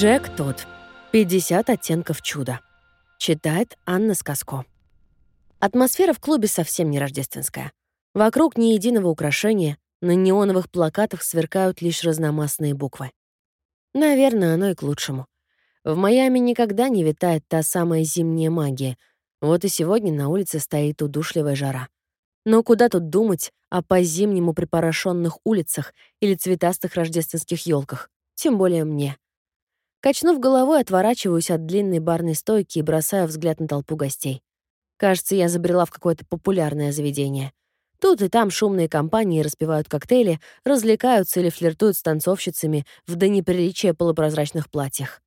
Джек Тодд. 50 оттенков чуда. Читает Анна Сказко. Атмосфера в клубе совсем не рождественская. Вокруг ни единого украшения, на неоновых плакатах сверкают лишь разномастные буквы. Наверное, оно и к лучшему. В Майами никогда не витает та самая зимняя магия. Вот и сегодня на улице стоит удушливая жара. Но куда тут думать о по-зимнему припорошенных улицах или цветастых рождественских елках? Тем более мне. Качнув головой, отворачиваюсь от длинной барной стойки и бросаю взгляд на толпу гостей. Кажется, я забрела в какое-то популярное заведение. Тут и там шумные компании распивают коктейли, развлекаются или флиртуют с танцовщицами в до неприличия полупрозрачных платьях.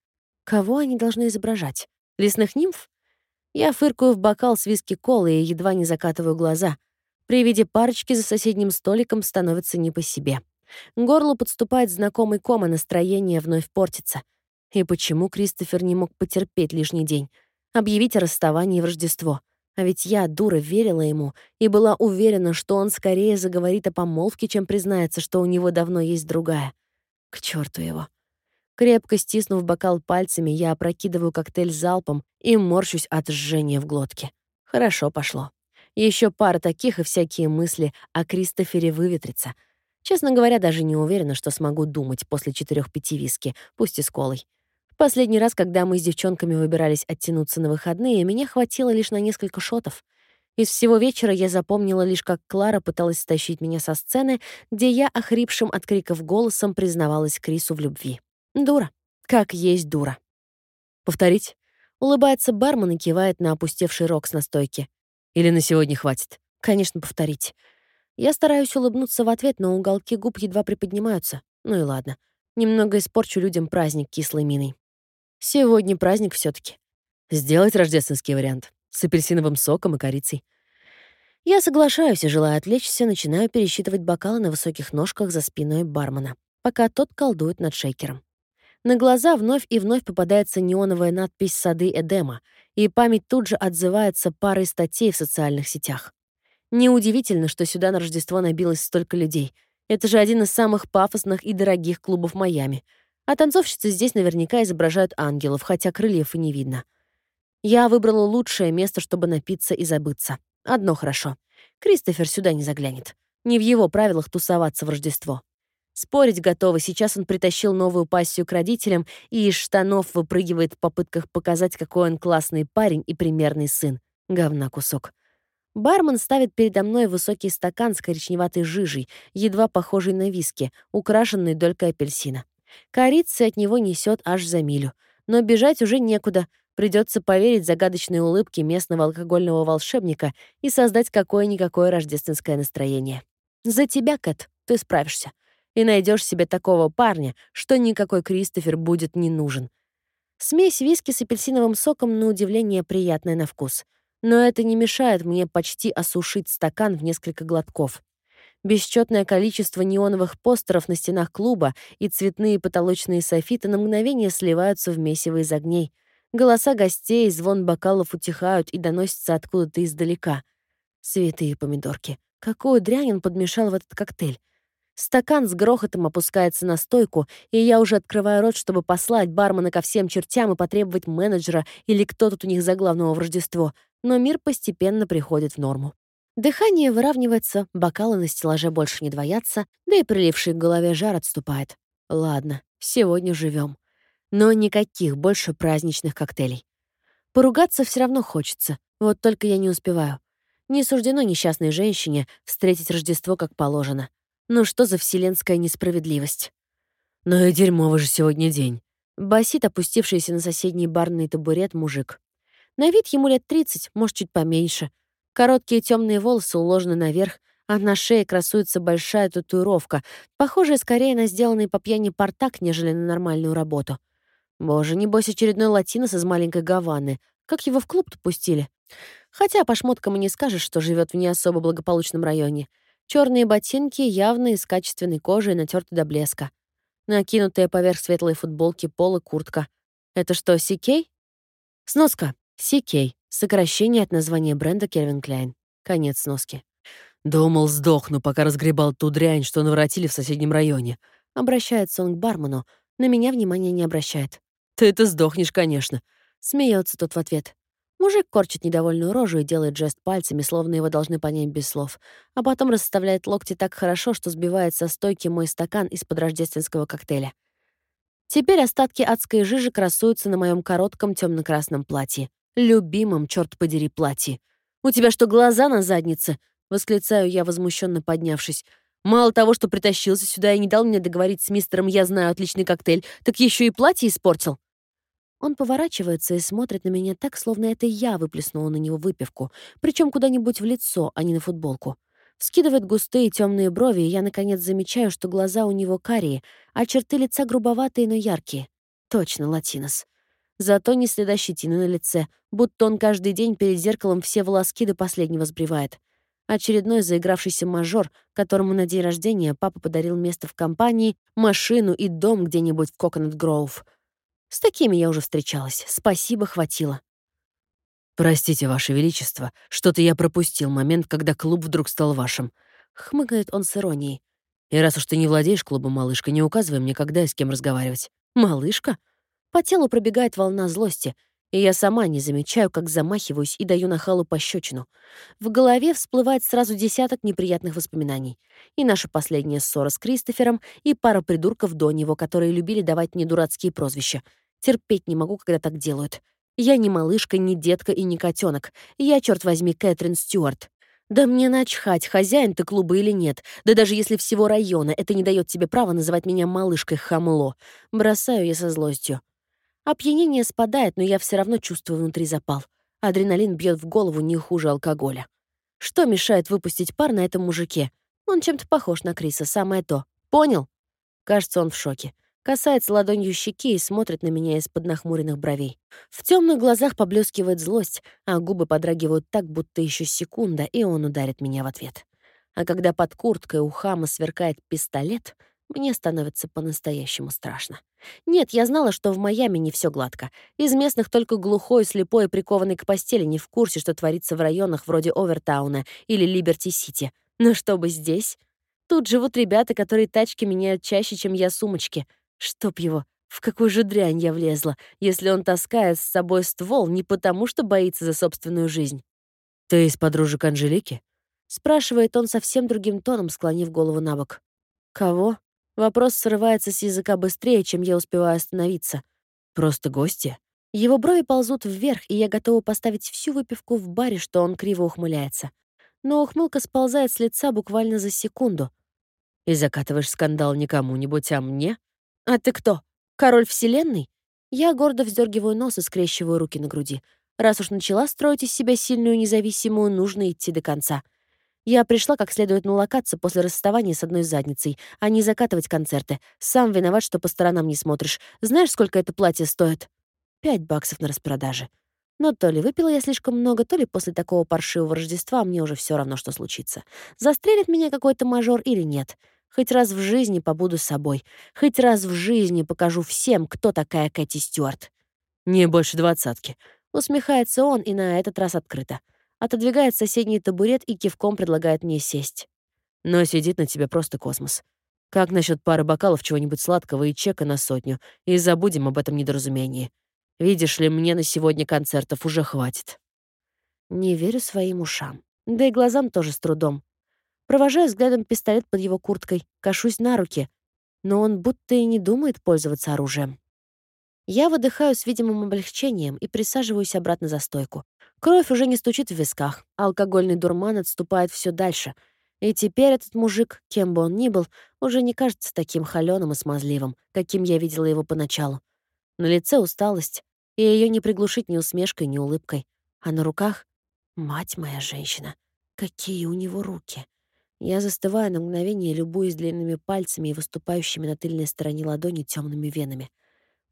Кого они должны изображать? Лесных нимф? Я фыркаю в бокал с виски-колы и едва не закатываю глаза. При виде парочки за соседним столиком становится не по себе. К горлу подступает знакомый ком, а настроение вновь портится. И почему Кристофер не мог потерпеть лишний день? Объявить о расставании в Рождество. А ведь я, дура, верила ему и была уверена, что он скорее заговорит о помолвке, чем признается, что у него давно есть другая. К черту его. Крепко стиснув бокал пальцами, я опрокидываю коктейль залпом и морщусь от жжения в глотке. Хорошо пошло. Еще пара таких, и всякие мысли о Кристофере выветрятся. Честно говоря, даже не уверена, что смогу думать после четырех-пяти виски, пусть и с колой. Последний раз, когда мы с девчонками выбирались оттянуться на выходные, меня хватило лишь на несколько шотов. Из всего вечера я запомнила лишь, как Клара пыталась стащить меня со сцены, где я охрипшим от криков голосом признавалась Крису в любви. Дура. Как есть дура. «Повторить?» Улыбается бармен и кивает на опустевший рокс на стойке. «Или на сегодня хватит?» «Конечно, повторить». Я стараюсь улыбнуться в ответ, но уголки губ едва приподнимаются. Ну и ладно. Немного испорчу людям праздник кислой миной. Сегодня праздник все таки Сделать рождественский вариант. С апельсиновым соком и корицей. Я соглашаюсь и, желая отвлечься, начинаю пересчитывать бокалы на высоких ножках за спиной бармена, пока тот колдует над шейкером. На глаза вновь и вновь попадается неоновая надпись «Сады Эдема», и память тут же отзывается парой статей в социальных сетях. Неудивительно, что сюда на Рождество набилось столько людей. Это же один из самых пафосных и дорогих клубов Майами — а танцовщицы здесь наверняка изображают ангелов, хотя крыльев и не видно. Я выбрала лучшее место, чтобы напиться и забыться. Одно хорошо. Кристофер сюда не заглянет. Не в его правилах тусоваться в Рождество. Спорить готовы. Сейчас он притащил новую пассию к родителям и из штанов выпрыгивает в попытках показать, какой он классный парень и примерный сын. Говна кусок. Бармен ставит передо мной высокий стакан с коричневатой жижей, едва похожий на виски, украшенный долькой апельсина. Корицы от него несет аж за милю. Но бежать уже некуда. Придется поверить загадочной улыбке местного алкогольного волшебника и создать какое-никакое рождественское настроение. За тебя, Кэт, ты справишься. И найдешь себе такого парня, что никакой Кристофер будет не нужен. Смесь виски с апельсиновым соком на удивление приятная на вкус. Но это не мешает мне почти осушить стакан в несколько глотков. Бесчетное количество неоновых постеров на стенах клуба и цветные потолочные софиты на мгновение сливаются в месиво из огней. Голоса гостей, звон бокалов утихают и доносятся откуда-то издалека. Святые помидорки. Какую дрянь он подмешал в этот коктейль? Стакан с грохотом опускается на стойку, и я уже открываю рот, чтобы послать бармена ко всем чертям и потребовать менеджера или кто тут у них за главного в Рождество. Но мир постепенно приходит в норму. Дыхание выравнивается, бокалы на стеллаже больше не двоятся, да и приливший к голове жар отступает. Ладно, сегодня живем. Но никаких больше праздничных коктейлей. Поругаться все равно хочется, вот только я не успеваю. Не суждено несчастной женщине встретить Рождество как положено. Ну что за вселенская несправедливость? «Ну и дерьмовый же сегодня день», — басит опустившийся на соседний барный табурет мужик. На вид ему лет 30, может, чуть поменьше — Короткие темные волосы уложены наверх, а на шее красуется большая татуировка, похожая скорее на сделанный по пьяни портак, нежели на нормальную работу. Боже, небось очередной латинос из маленькой Гаваны. Как его в клуб-то пустили? Хотя по шмоткам и не скажешь, что живет в не особо благополучном районе. Черные ботинки явно из качественной кожи и натерты до блеска. Накинутая поверх светлой футболки полы куртка. Это что, Сикей? Сноска. Сикей. Сокращение от названия бренда Calvin Klein. Конец сноски. «Думал, сдохну, пока разгребал ту дрянь, что наворотили в соседнем районе». Обращается он к бармену. На меня внимания не обращает. ты это сдохнешь, конечно. Смеется тот в ответ. Мужик корчит недовольную рожу и делает жест пальцами, словно его должны понять без слов. А потом расставляет локти так хорошо, что сбивает со стойки мой стакан из-под рождественского коктейля. Теперь остатки адской жижи красуются на моем коротком темно красном платье. Любимом, черт подери, платье. «У тебя что, глаза на заднице?» — восклицаю я, возмущенно поднявшись. «Мало того, что притащился сюда и не дал мне договорить с мистером «Я знаю отличный коктейль», так еще и платье испортил». Он поворачивается и смотрит на меня так, словно это я выплеснула на него выпивку, причем куда-нибудь в лицо, а не на футболку. Скидывает густые темные брови, и я, наконец, замечаю, что глаза у него карие, а черты лица грубоватые, но яркие. Точно, латинос. Зато не следа щетины на лице, будто он каждый день перед зеркалом все волоски до последнего сбривает. Очередной заигравшийся мажор, которому на день рождения папа подарил место в компании, машину и дом где-нибудь в Коконат Гроув. С такими я уже встречалась. Спасибо, хватило. «Простите, Ваше Величество, что-то я пропустил момент, когда клуб вдруг стал вашим», — хмыкает он с иронией. «И раз уж ты не владеешь клубом, малышка, не указывай мне, когда и с кем разговаривать». «Малышка?» По телу пробегает волна злости, и я сама не замечаю, как замахиваюсь и даю нахалу пощечину. В голове всплывает сразу десяток неприятных воспоминаний. И наша последняя ссора с Кристофером, и пара придурков до него, которые любили давать мне дурацкие прозвища. Терпеть не могу, когда так делают. Я не малышка, не детка и не котенок. Я, черт возьми, Кэтрин Стюарт. Да мне начхать, хозяин ты клуба или нет. Да даже если всего района, это не дает тебе права называть меня малышкой хамло. Бросаю я со злостью. Опьянение спадает, но я все равно чувствую внутри запал. Адреналин бьет в голову не хуже алкоголя. Что мешает выпустить пар на этом мужике? Он чем-то похож на Криса, самое то. Понял? Кажется, он в шоке касается ладонью щеки и смотрит на меня из-под нахмуренных бровей. В темных глазах поблескивает злость, а губы подрагивают так, будто еще секунда, и он ударит меня в ответ. А когда под курткой у хама сверкает пистолет, мне становится по-настоящему страшно. Нет, я знала, что в Майами не все гладко. Из местных только глухой, слепой и прикованный к постели не в курсе, что творится в районах вроде Овертауна или Либерти-Сити. Но чтобы здесь... Тут живут ребята, которые тачки меняют чаще, чем я сумочки — Чтоб его, в какую же дрянь я влезла, если он таскает с собой ствол не потому, что боится за собственную жизнь. «Ты из подружек Анжелики?» — спрашивает он совсем другим тоном, склонив голову на бок. «Кого?» Вопрос срывается с языка быстрее, чем я успеваю остановиться. «Просто гости?» Его брови ползут вверх, и я готова поставить всю выпивку в баре, что он криво ухмыляется. Но ухмылка сползает с лица буквально за секунду. «И закатываешь скандал не кому-нибудь, а мне?» «А ты кто? Король Вселенной?» Я гордо вздергиваю нос и скрещиваю руки на груди. Раз уж начала строить из себя сильную независимую, нужно идти до конца. Я пришла как следует налокаться после расставания с одной задницей, а не закатывать концерты. Сам виноват, что по сторонам не смотришь. Знаешь, сколько это платье стоит? Пять баксов на распродаже. Но то ли выпила я слишком много, то ли после такого паршивого Рождества мне уже все равно, что случится. Застрелит меня какой-то мажор или нет. Хоть раз в жизни побуду с собой. Хоть раз в жизни покажу всем, кто такая Кэти Стюарт. «Не больше двадцатки», — усмехается он и на этот раз открыто. Отодвигает соседний табурет и кивком предлагает мне сесть. Но сидит на тебе просто космос. Как насчет пары бокалов чего-нибудь сладкого и чека на сотню, и забудем об этом недоразумении. Видишь ли, мне на сегодня концертов уже хватит. Не верю своим ушам. Да и глазам тоже с трудом. Провожаю взглядом пистолет под его курткой, кашусь на руки, но он будто и не думает пользоваться оружием. Я выдыхаю с видимым облегчением и присаживаюсь обратно за стойку. Кровь уже не стучит в висках, а алкогольный дурман отступает все дальше. И теперь этот мужик, кем бы он ни был, уже не кажется таким холёным и смазливым, каким я видела его поначалу. На лице усталость, и ее не приглушить ни усмешкой, ни улыбкой. А на руках — мать моя женщина. Какие у него руки! Я застываю на мгновение, любуясь длинными пальцами и выступающими на тыльной стороне ладони темными венами.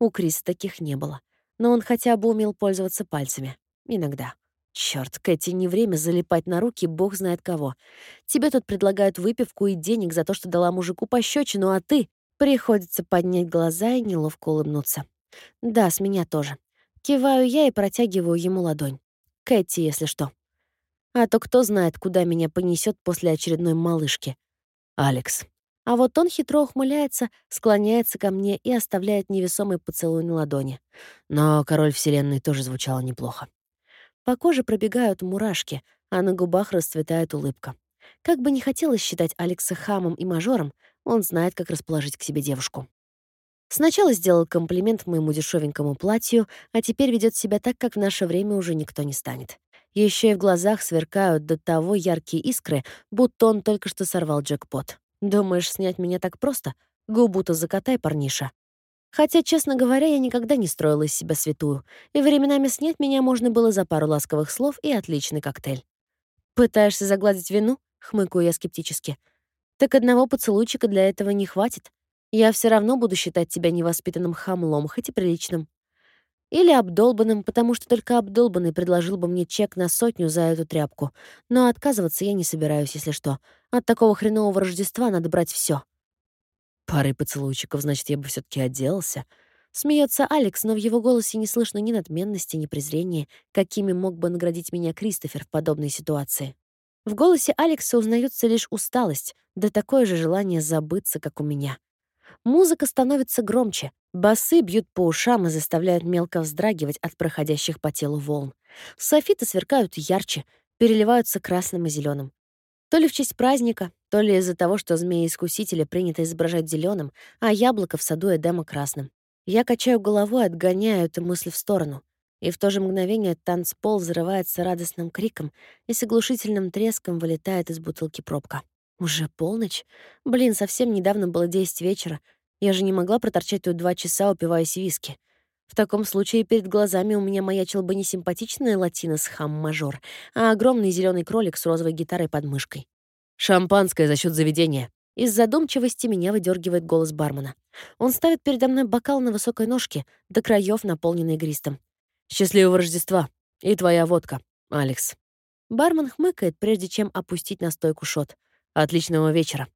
У Криса таких не было. Но он хотя бы умел пользоваться пальцами. Иногда. Черт, Кэти, не время залипать на руки бог знает кого. Тебе тут предлагают выпивку и денег за то, что дала мужику пощечину, а ты... Приходится поднять глаза и неловко улыбнуться. Да, с меня тоже. Киваю я и протягиваю ему ладонь. Кэти, если что. А то кто знает, куда меня понесет после очередной малышки. Алекс. А вот он хитро ухмыляется, склоняется ко мне и оставляет невесомый поцелуй на ладони. Но «Король Вселенной» тоже звучало неплохо. По коже пробегают мурашки, а на губах расцветает улыбка. Как бы не хотелось считать Алекса хамом и мажором, он знает, как расположить к себе девушку. Сначала сделал комплимент моему дешевенькому платью, а теперь ведет себя так, как в наше время уже никто не станет. Еще и в глазах сверкают до того яркие искры, будто он только что сорвал джекпот. Думаешь, снять меня так просто? Губу-то закатай, парниша. Хотя, честно говоря, я никогда не строила из себя святую, и временами снять меня можно было за пару ласковых слов и отличный коктейль. «Пытаешься загладить вину?» — хмыкаю я скептически. «Так одного поцелуйчика для этого не хватит. Я все равно буду считать тебя невоспитанным хамлом, хоть и приличным. Или обдолбанным, потому что только обдолбанный предложил бы мне чек на сотню за эту тряпку. Но отказываться я не собираюсь, если что. От такого хренового Рождества надо брать все. Парой поцелуйчиков, значит, я бы все таки отделался. Смеется Алекс, но в его голосе не слышно ни надменности, ни презрения, какими мог бы наградить меня Кристофер в подобной ситуации. В голосе Алекса узнается лишь усталость, да такое же желание забыться, как у меня. Музыка становится громче, басы бьют по ушам и заставляют мелко вздрагивать от проходящих по телу волн. Софиты сверкают ярче, переливаются красным и зеленым. То ли в честь праздника, то ли из-за того, что змеи-искусителя принято изображать зеленым, а яблоко в саду Эдема красным. Я качаю головой, отгоняю эту мысль в сторону. И в то же мгновение танцпол взрывается радостным криком и с оглушительным треском вылетает из бутылки пробка. Уже полночь? Блин, совсем недавно было 10 вечера. Я же не могла проторчать тут два часа, упиваясь виски. В таком случае перед глазами у меня маячил бы не симпатичный латинос хам-мажор, а огромный зеленый кролик с розовой гитарой под мышкой. «Шампанское за счет заведения». Из задумчивости меня выдергивает голос бармена. Он ставит передо мной бокал на высокой ножке, до краев наполненный гристом. «Счастливого Рождества! И твоя водка, Алекс». Бармен хмыкает, прежде чем опустить на стойку шот. Отличного вечера.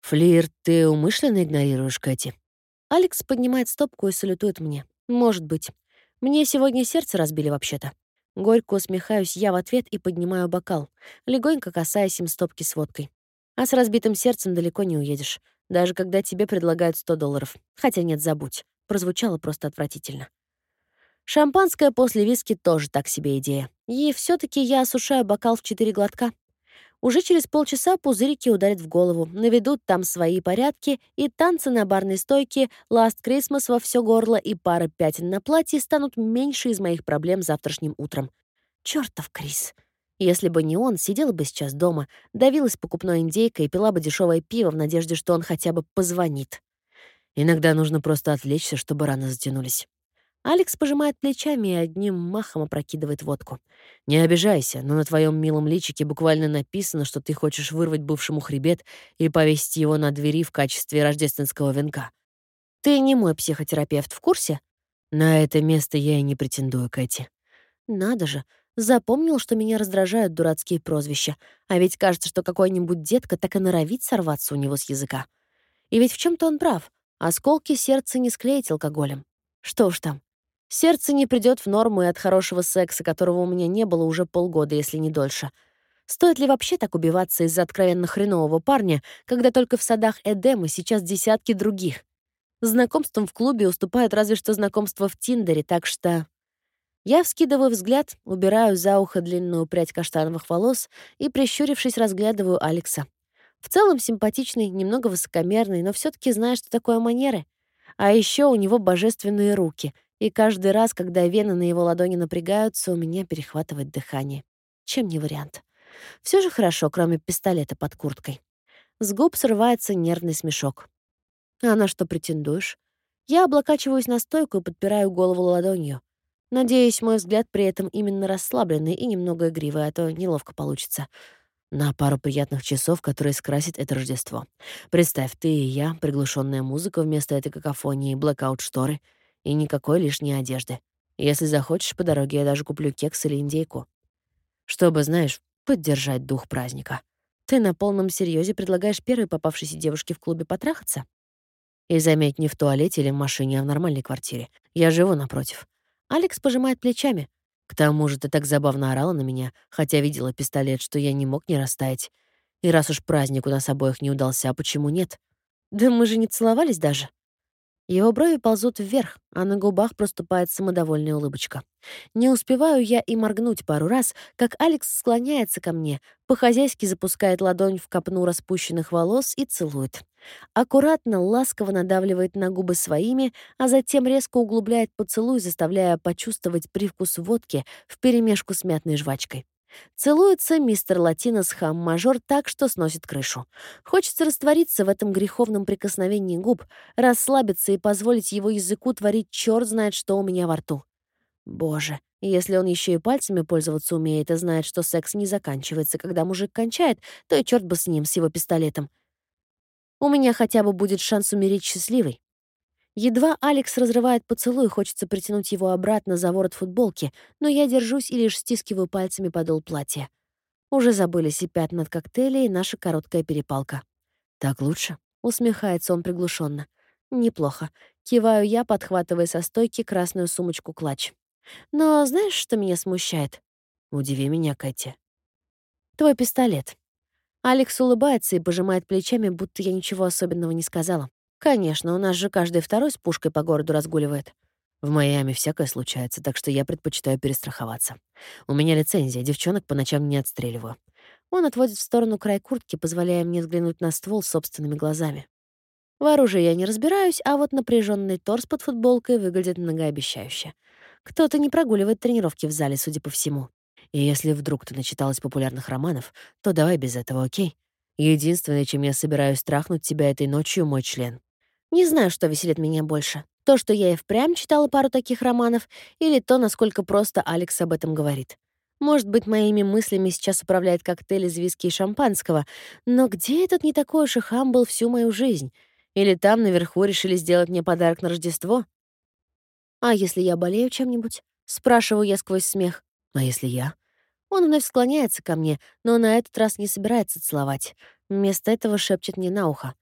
Флирт ты умышленно игнорируешь, Кэти? Алекс поднимает стопку и салютует мне. Может быть. Мне сегодня сердце разбили вообще-то. Горько усмехаюсь я в ответ и поднимаю бокал, легонько касаясь им стопки с водкой. А с разбитым сердцем далеко не уедешь, даже когда тебе предлагают 100 долларов. Хотя нет, забудь. Прозвучало просто отвратительно. Шампанское после виски тоже так себе идея. И все таки я осушаю бокал в четыре глотка, уже через полчаса пузырики ударят в голову, наведут там свои порядки, и танцы на барной стойке, Last Christmas во все горло и пара пятен на платье станут меньше из моих проблем завтрашним утром. Чёртов Крис. Если бы не он, сидела бы сейчас дома, давилась покупной индейкой и пила бы дешевое пиво в надежде, что он хотя бы позвонит. Иногда нужно просто отвлечься, чтобы раны затянулись. Алекс пожимает плечами и одним махом опрокидывает водку. «Не обижайся, но на твоем милом личике буквально написано, что ты хочешь вырвать бывшему хребет и повесить его на двери в качестве рождественского венка. Ты не мой психотерапевт, в курсе?» «На это место я и не претендую, Кэти». «Надо же, запомнил, что меня раздражают дурацкие прозвища, а ведь кажется, что какой-нибудь детка так и норовит сорваться у него с языка. И ведь в чем то он прав. Осколки сердца не склеить алкоголем. Что уж там. Сердце не придет в норму и от хорошего секса, которого у меня не было уже полгода, если не дольше. Стоит ли вообще так убиваться из-за откровенно хренового парня, когда только в садах Эдема сейчас десятки других? Знакомством в клубе уступают разве что знакомства в Тиндере, так что... Я вскидываю взгляд, убираю за ухо длинную прядь каштановых волос и, прищурившись, разглядываю Алекса. В целом симпатичный, немного высокомерный, но все таки знает, что такое манеры. А еще у него божественные руки — и каждый раз, когда вены на его ладони напрягаются, у меня перехватывает дыхание. Чем не вариант? Все же хорошо, кроме пистолета под курткой. С губ срывается нервный смешок. «А на что претендуешь?» Я облокачиваюсь на стойку и подпираю голову ладонью. Надеюсь, мой взгляд при этом именно расслабленный и немного игривый, а то неловко получится. На пару приятных часов, которые скрасят это Рождество. Представь, ты и я, приглушенная музыка вместо этой какофонии, блэкаут-шторы — и никакой лишней одежды. Если захочешь, по дороге я даже куплю кекс или индейку. Чтобы, знаешь, поддержать дух праздника. Ты на полном серьезе предлагаешь первой попавшейся девушке в клубе потрахаться? И заметь, не в туалете или в машине, а в нормальной квартире. Я живу напротив. Алекс пожимает плечами. К тому же ты так забавно орала на меня, хотя видела пистолет, что я не мог не растаять. И раз уж праздник у нас обоих не удался, почему нет? Да мы же не целовались даже. Его брови ползут вверх, а на губах проступает самодовольная улыбочка. Не успеваю я и моргнуть пару раз, как Алекс склоняется ко мне, по-хозяйски запускает ладонь в копну распущенных волос и целует. Аккуратно, ласково надавливает на губы своими, а затем резко углубляет поцелуй, заставляя почувствовать привкус водки вперемешку с мятной жвачкой. Целуется мистер Латинос хам-мажор так, что сносит крышу. Хочется раствориться в этом греховном прикосновении губ, расслабиться и позволить его языку творить черт знает что у меня во рту. Боже, если он еще и пальцами пользоваться умеет и знает, что секс не заканчивается, когда мужик кончает, то и черт бы с ним, с его пистолетом. У меня хотя бы будет шанс умереть счастливой. Едва Алекс разрывает поцелуй, хочется притянуть его обратно за ворот футболки, но я держусь и лишь стискиваю пальцами подол платья. Уже забылись и пятна от коктейля, и наша короткая перепалка. «Так лучше?» — усмехается он приглушенно. «Неплохо». Киваю я, подхватывая со стойки красную сумочку-клатч. «Но знаешь, что меня смущает?» «Удиви меня, Кэти». «Твой пистолет». Алекс улыбается и пожимает плечами, будто я ничего особенного не сказала. Конечно, у нас же каждый второй с пушкой по городу разгуливает. В Майами всякое случается, так что я предпочитаю перестраховаться. У меня лицензия, девчонок по ночам не отстреливаю. Он отводит в сторону край куртки, позволяя мне взглянуть на ствол собственными глазами. В оружии я не разбираюсь, а вот напряженный торс под футболкой выглядит многообещающе. Кто-то не прогуливает тренировки в зале, судя по всему. И если вдруг ты начиталась популярных романов, то давай без этого, окей? Единственное, чем я собираюсь трахнуть тебя этой ночью, мой член. Не знаю, что веселит меня больше. То, что я и впрямь читала пару таких романов, или то, насколько просто Алекс об этом говорит. Может быть, моими мыслями сейчас управляет коктейль из виски и шампанского, но где этот не такой уж и хам был всю мою жизнь? Или там наверху решили сделать мне подарок на Рождество? А если я болею чем-нибудь? Спрашиваю я сквозь смех. А если я? Он вновь склоняется ко мне, но на этот раз не собирается целовать. Вместо этого шепчет мне на ухо.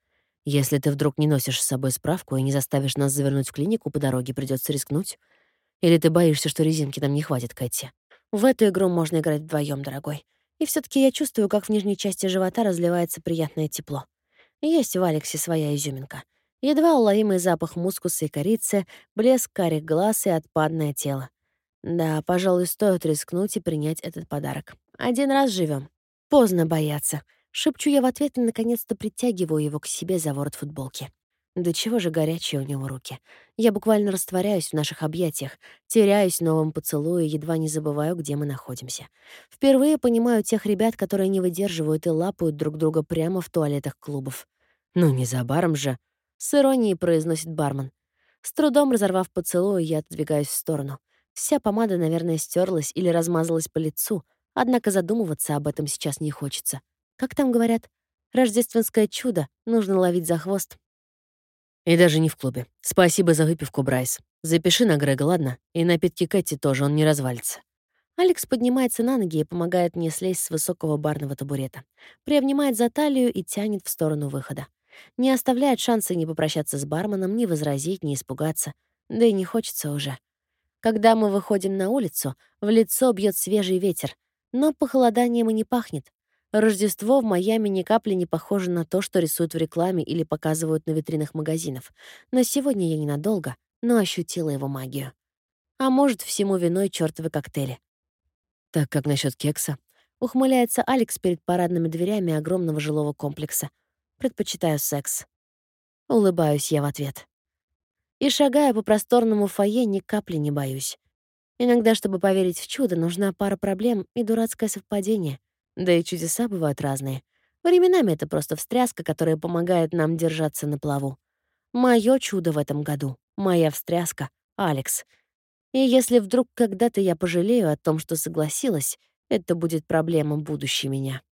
Если ты вдруг не носишь с собой справку и не заставишь нас завернуть в клинику по дороге, придется рискнуть. Или ты боишься, что резинки нам не хватит, Кэти? В эту игру можно играть вдвоем, дорогой. И все таки я чувствую, как в нижней части живота разливается приятное тепло. Есть в Алексе своя изюминка. Едва уловимый запах мускуса и корицы, блеск карих глаз и отпадное тело. Да, пожалуй, стоит рискнуть и принять этот подарок. Один раз живем. Поздно бояться. Шепчу я в ответ и, наконец-то, притягиваю его к себе за ворот футболки. Да чего же горячие у него руки. Я буквально растворяюсь в наших объятиях, теряюсь в новом поцелуе, едва не забываю, где мы находимся. Впервые понимаю тех ребят, которые не выдерживают и лапают друг друга прямо в туалетах клубов. «Ну, не за баром же», — с иронией произносит бармен. С трудом разорвав поцелуй, я отодвигаюсь в сторону. Вся помада, наверное, стерлась или размазалась по лицу, однако задумываться об этом сейчас не хочется. Как там говорят? Рождественское чудо нужно ловить за хвост. И даже не в клубе. Спасибо за выпивку, Брайс. Запиши на Грега, ладно? И напитки Кэти тоже, он не развалится. Алекс поднимается на ноги и помогает мне слезть с высокого барного табурета. Приобнимает за талию и тянет в сторону выхода. Не оставляет шанса ни попрощаться с барменом, ни возразить, ни испугаться. Да и не хочется уже. Когда мы выходим на улицу, в лицо бьет свежий ветер, но похолоданием и не пахнет. Рождество в Майами ни капли не похоже на то, что рисуют в рекламе или показывают на витринах магазинов. Но сегодня я ненадолго, но ощутила его магию. А может, всему виной чёртовы коктейли. «Так как насчет кекса?» Ухмыляется Алекс перед парадными дверями огромного жилого комплекса. «Предпочитаю секс». Улыбаюсь я в ответ. И шагая по просторному фойе, ни капли не боюсь. Иногда, чтобы поверить в чудо, нужна пара проблем и дурацкое совпадение — да и чудеса бывают разные. Временами это просто встряска, которая помогает нам держаться на плаву. Моё чудо в этом году, моя встряска — Алекс. И если вдруг когда-то я пожалею о том, что согласилась, это будет проблема будущей меня.